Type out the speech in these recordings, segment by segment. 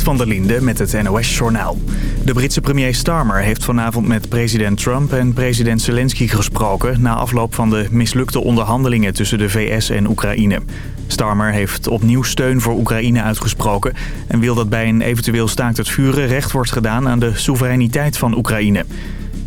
Van der Linde met het NOS-journaal. De Britse premier Starmer heeft vanavond met president Trump en president Zelensky gesproken... na afloop van de mislukte onderhandelingen tussen de VS en Oekraïne. Starmer heeft opnieuw steun voor Oekraïne uitgesproken... en wil dat bij een eventueel staakt het vuren recht wordt gedaan aan de soevereiniteit van Oekraïne.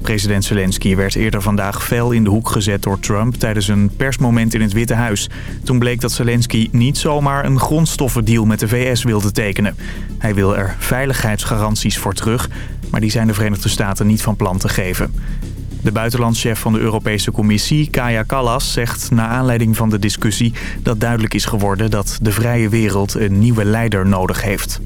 President Zelensky werd eerder vandaag fel in de hoek gezet door Trump tijdens een persmoment in het Witte Huis. Toen bleek dat Zelensky niet zomaar een grondstoffendeal met de VS wilde tekenen. Hij wil er veiligheidsgaranties voor terug, maar die zijn de Verenigde Staten niet van plan te geven. De buitenlandschef van de Europese Commissie, Kaya Kallas, zegt na aanleiding van de discussie dat duidelijk is geworden dat de vrije wereld een nieuwe leider nodig heeft.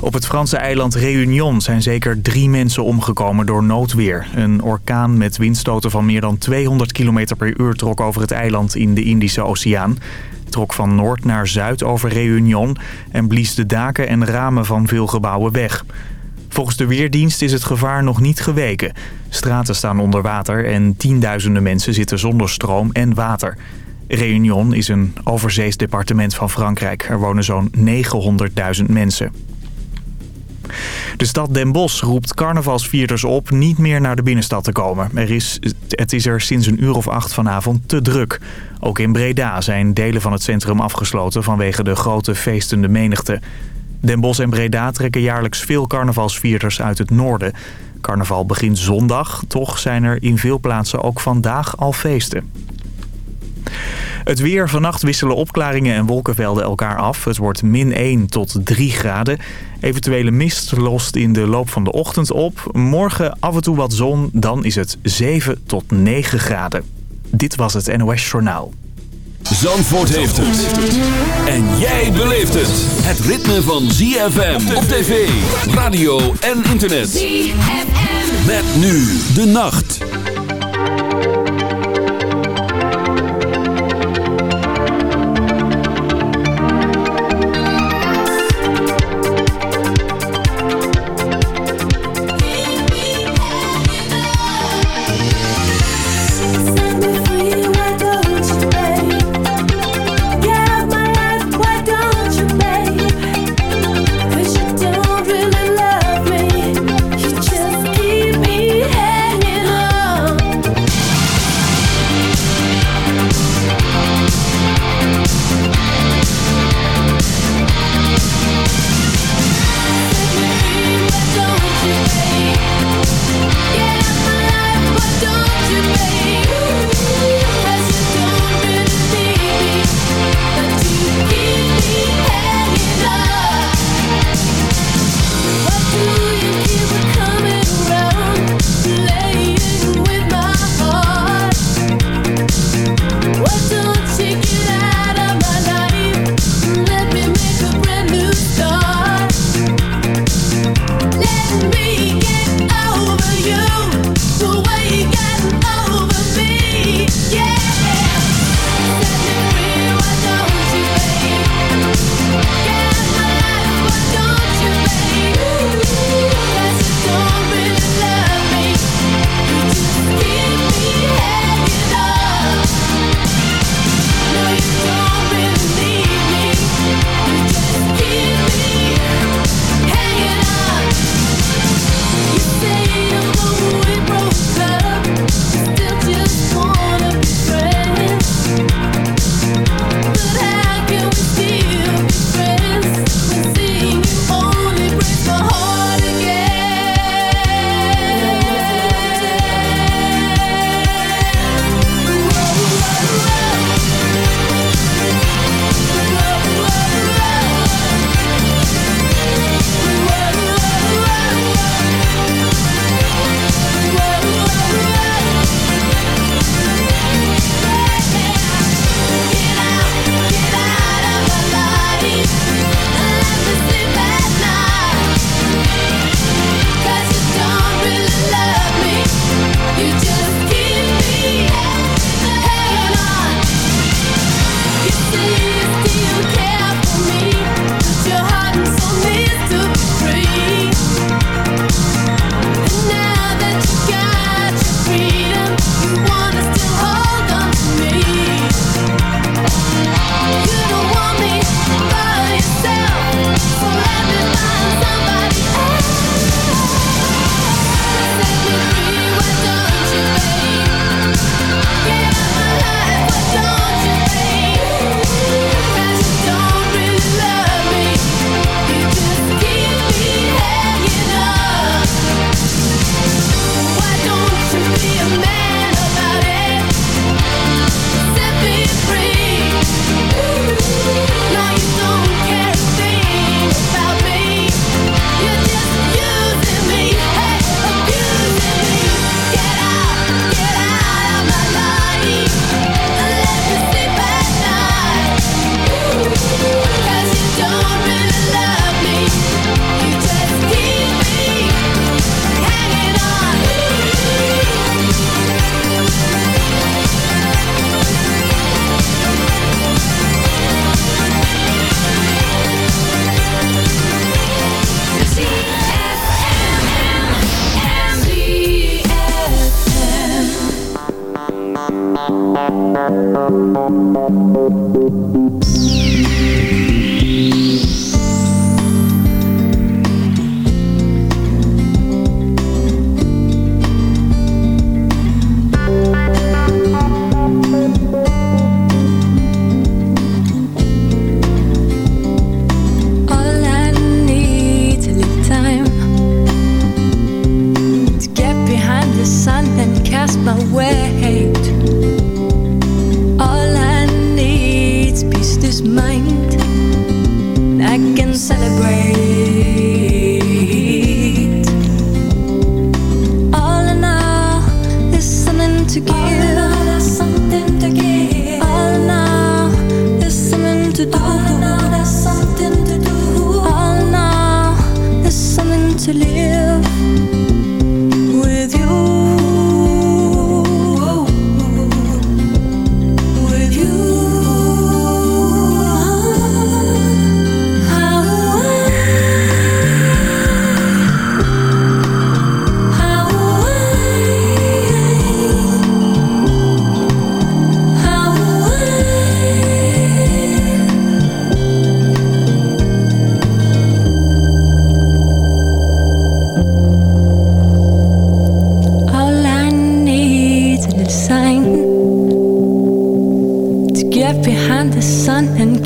Op het Franse eiland Réunion zijn zeker drie mensen omgekomen door noodweer. Een orkaan met windstoten van meer dan 200 km per uur trok over het eiland in de Indische Oceaan. Trok van noord naar zuid over Réunion en blies de daken en ramen van veel gebouwen weg. Volgens de Weerdienst is het gevaar nog niet geweken. Straten staan onder water en tienduizenden mensen zitten zonder stroom en water. Réunion is een overzees departement van Frankrijk. Er wonen zo'n 900.000 mensen. De stad Den Bosch roept carnavalsvierders op niet meer naar de binnenstad te komen. Er is, het is er sinds een uur of acht vanavond te druk. Ook in Breda zijn delen van het centrum afgesloten vanwege de grote feestende menigte. Den Bosch en Breda trekken jaarlijks veel carnavalsvierders uit het noorden. Carnaval begint zondag, toch zijn er in veel plaatsen ook vandaag al feesten. Het weer. Vannacht wisselen opklaringen en wolkenvelden elkaar af. Het wordt min 1 tot 3 graden. Eventuele mist lost in de loop van de ochtend op. Morgen af en toe wat zon. Dan is het 7 tot 9 graden. Dit was het NOS Journaal. Zandvoort heeft het. En jij beleeft het. Het ritme van ZFM op tv, radio en internet. ZFM. Met nu de nacht.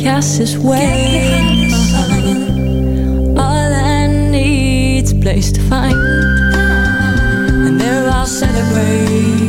cast his way. All I need's place to find, and there I'll celebrate.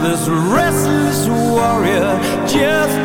This restless warrior. Just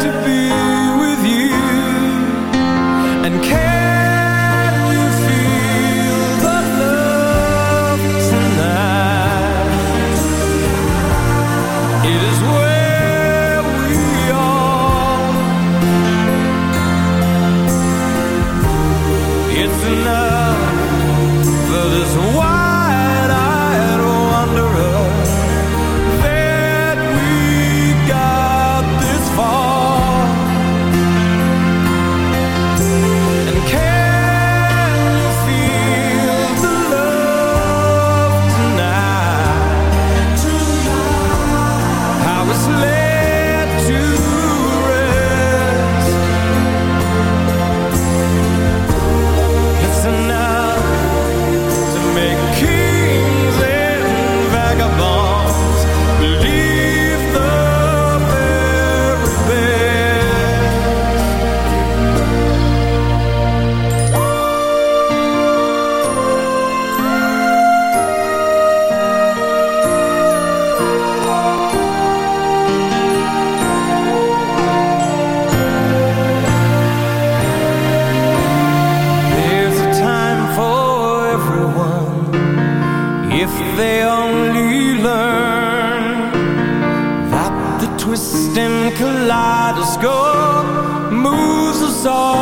So.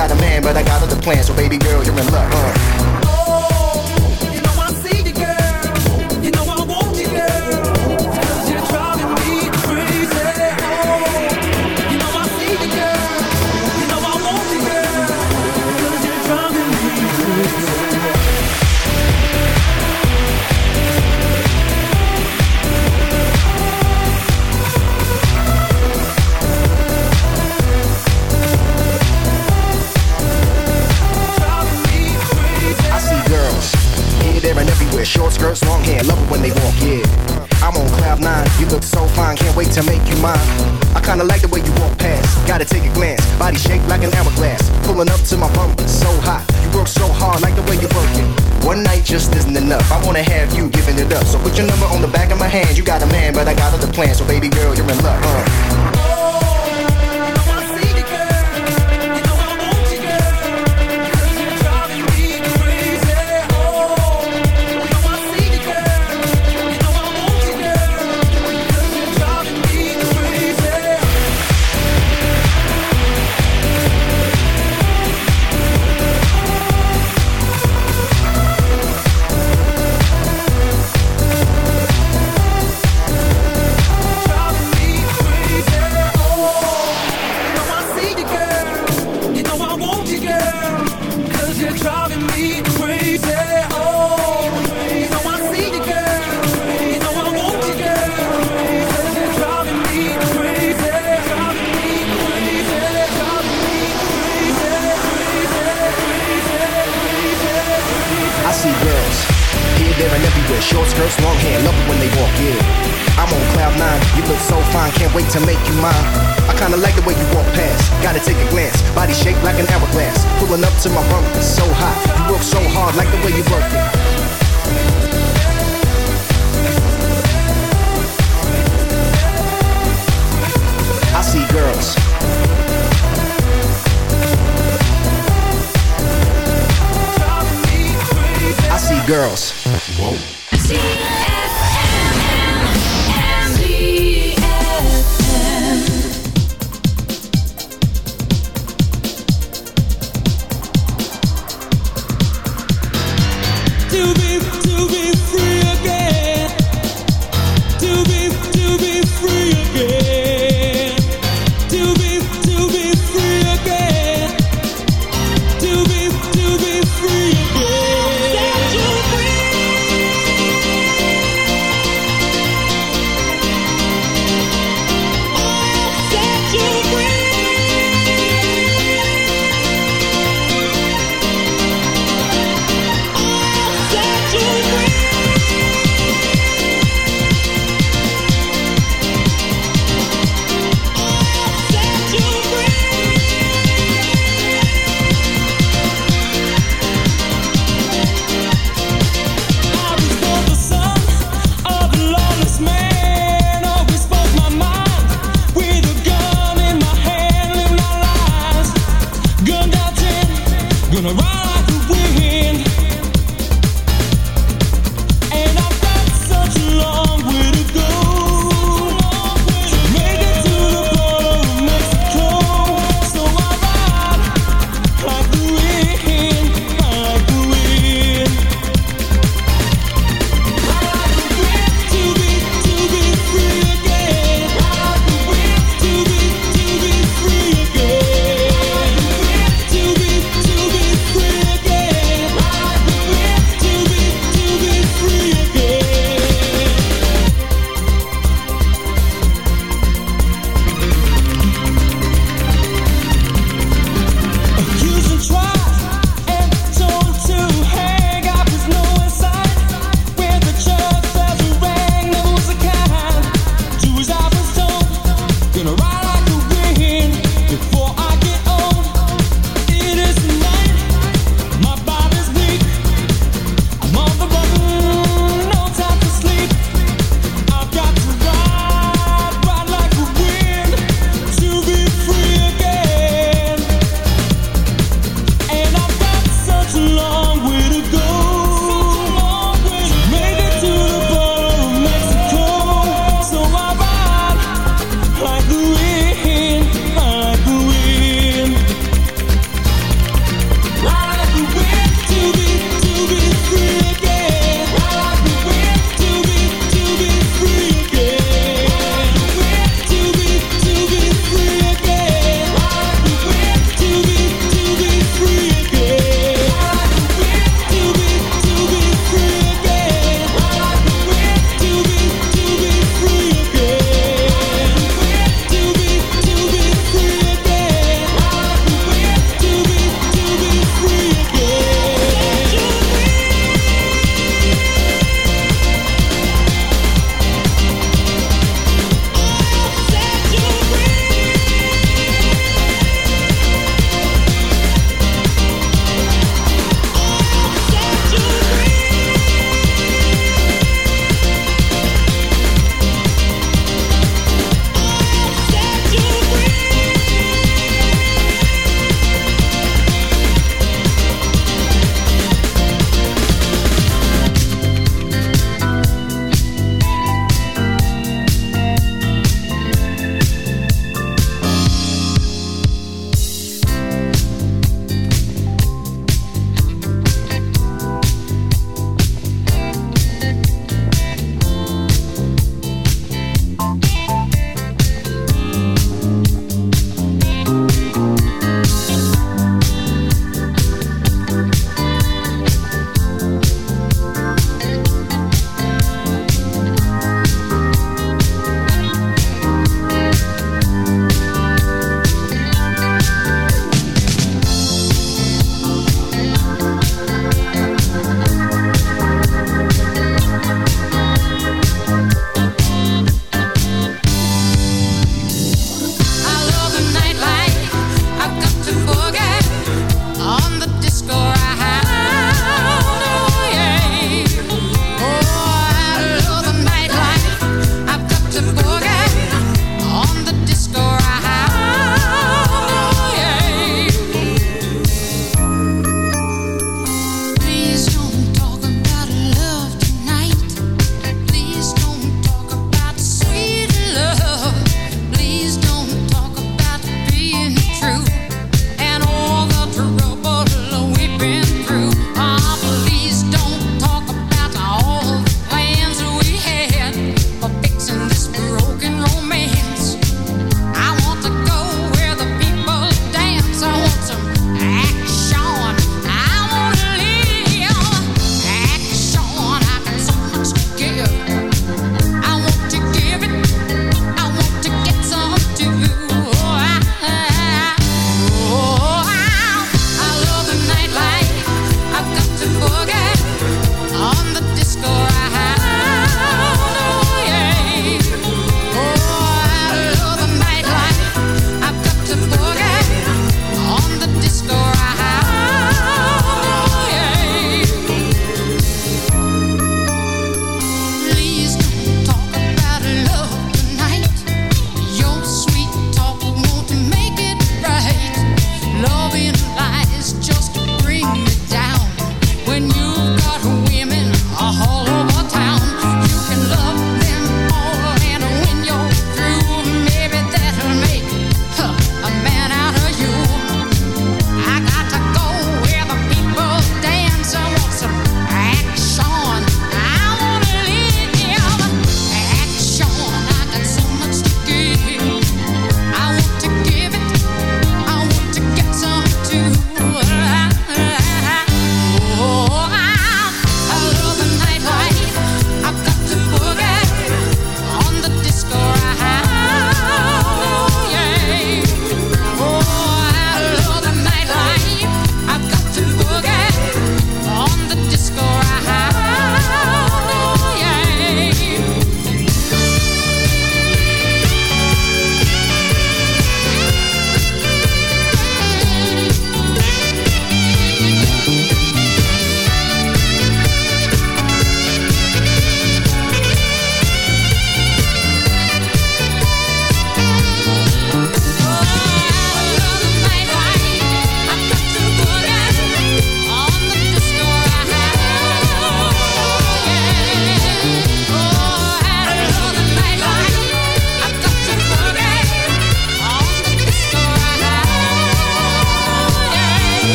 got a man, but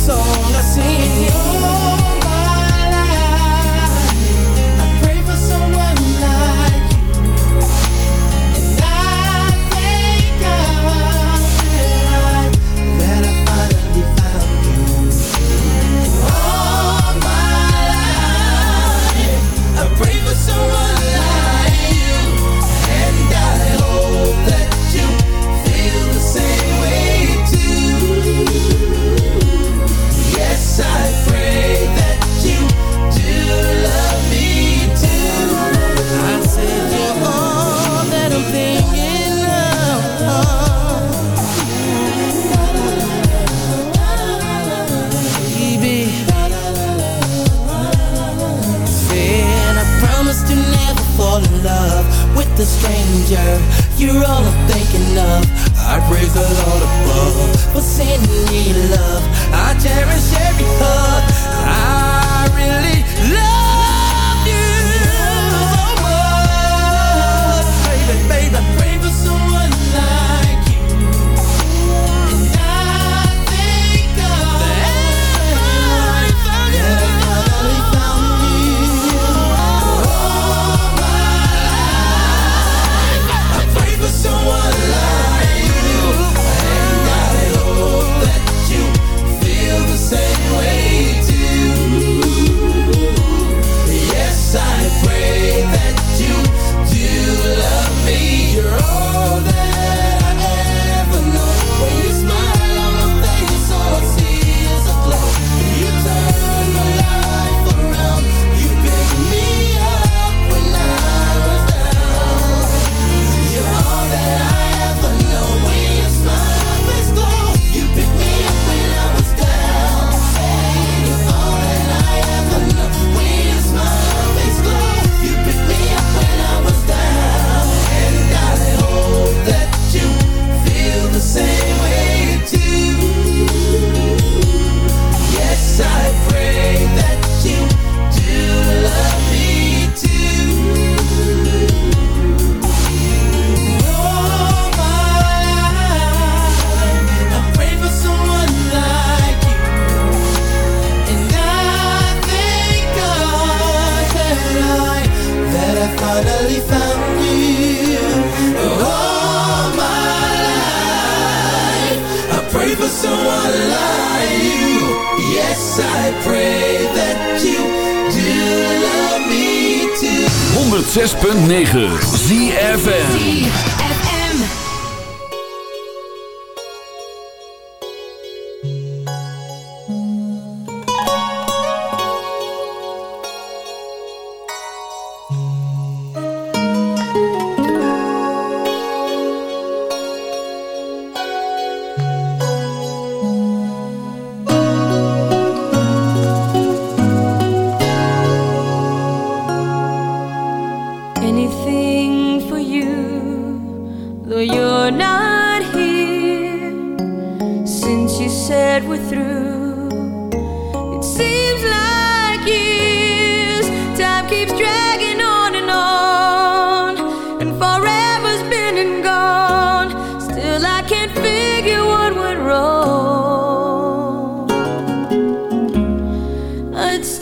corazón así.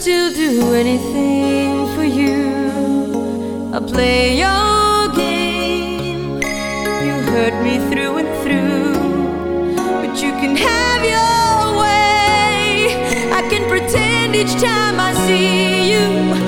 still do anything for you. I play your game. You hurt me through and through, but you can have your way. I can pretend each time I see you.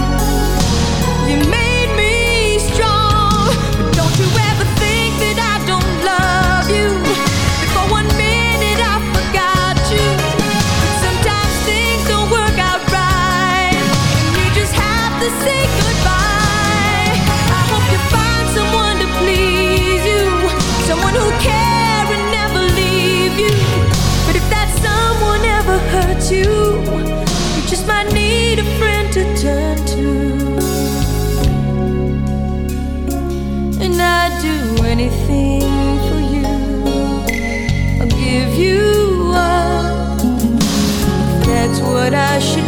anything for you. I'll give you up. That's what I should.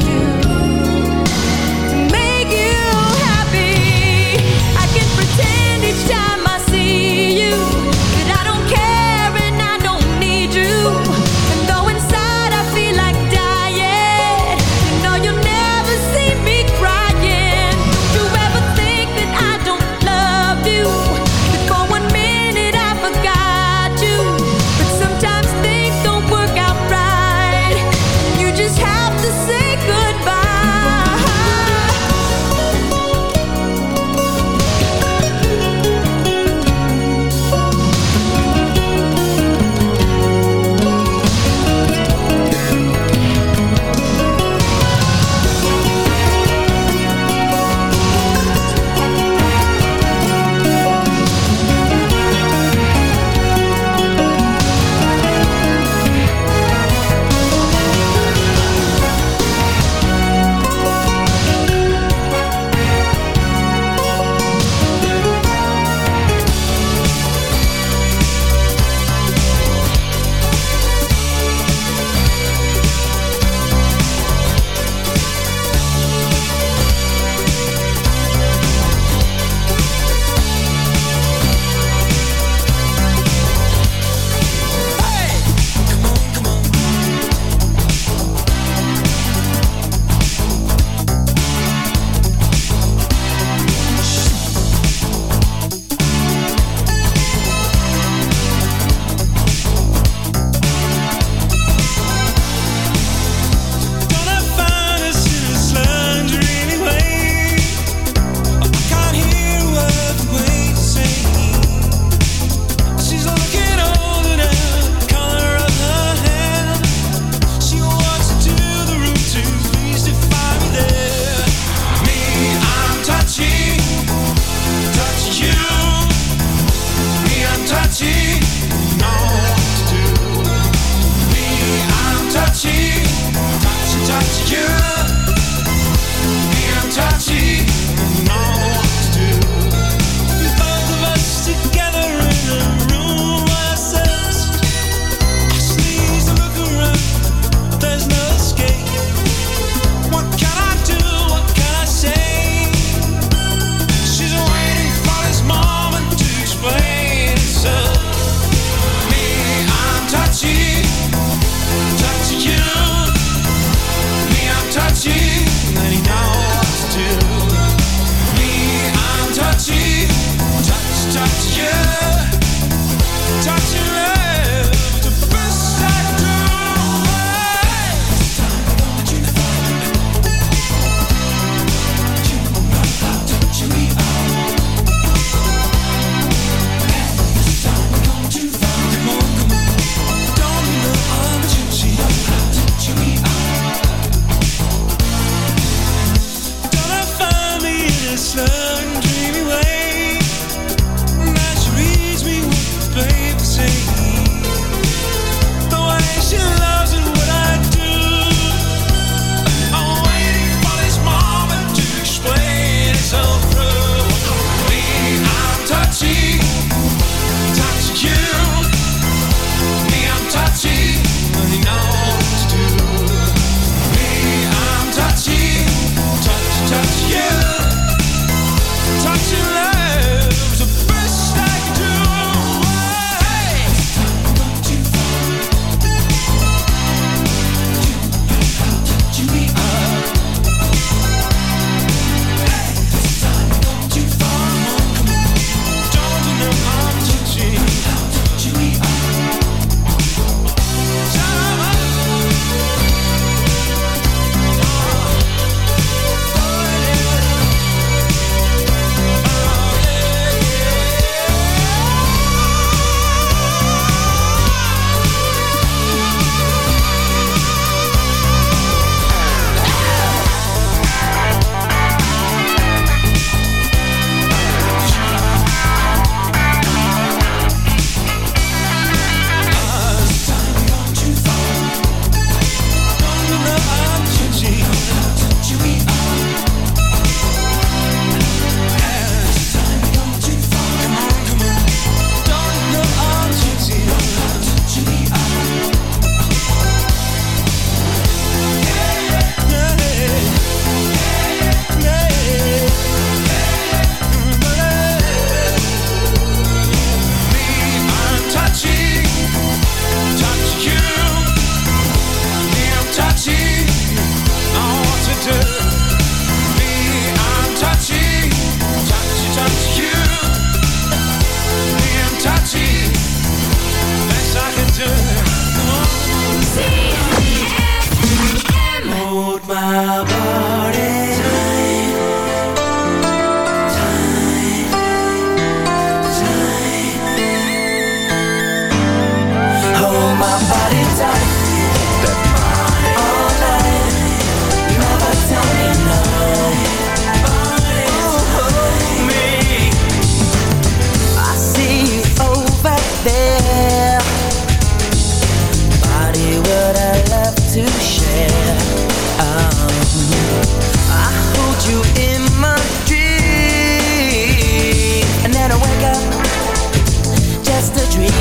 just a dream.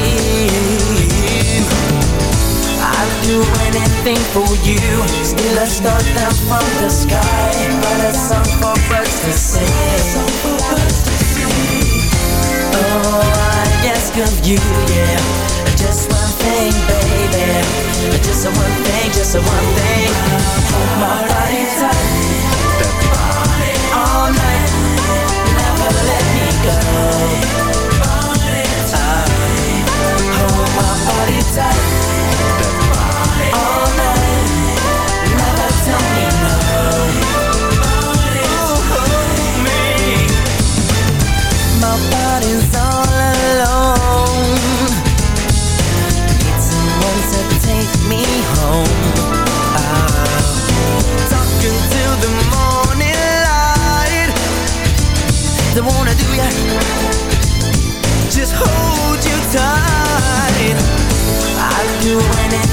I'd do anything for you. Still I start down from the sky But a song for birds to sing. Oh, I ask of you, yeah. Just one thing, baby. Just one thing, just one thing. Hold my body tight All night. Never let me go. outside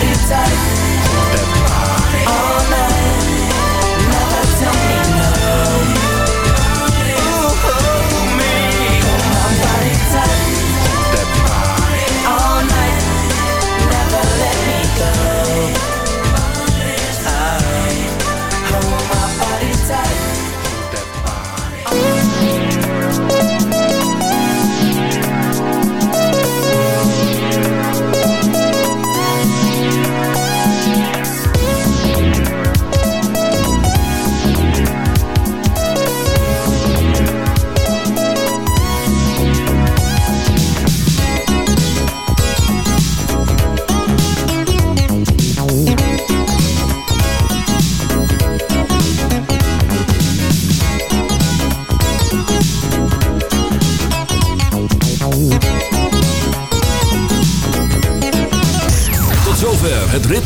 body tight.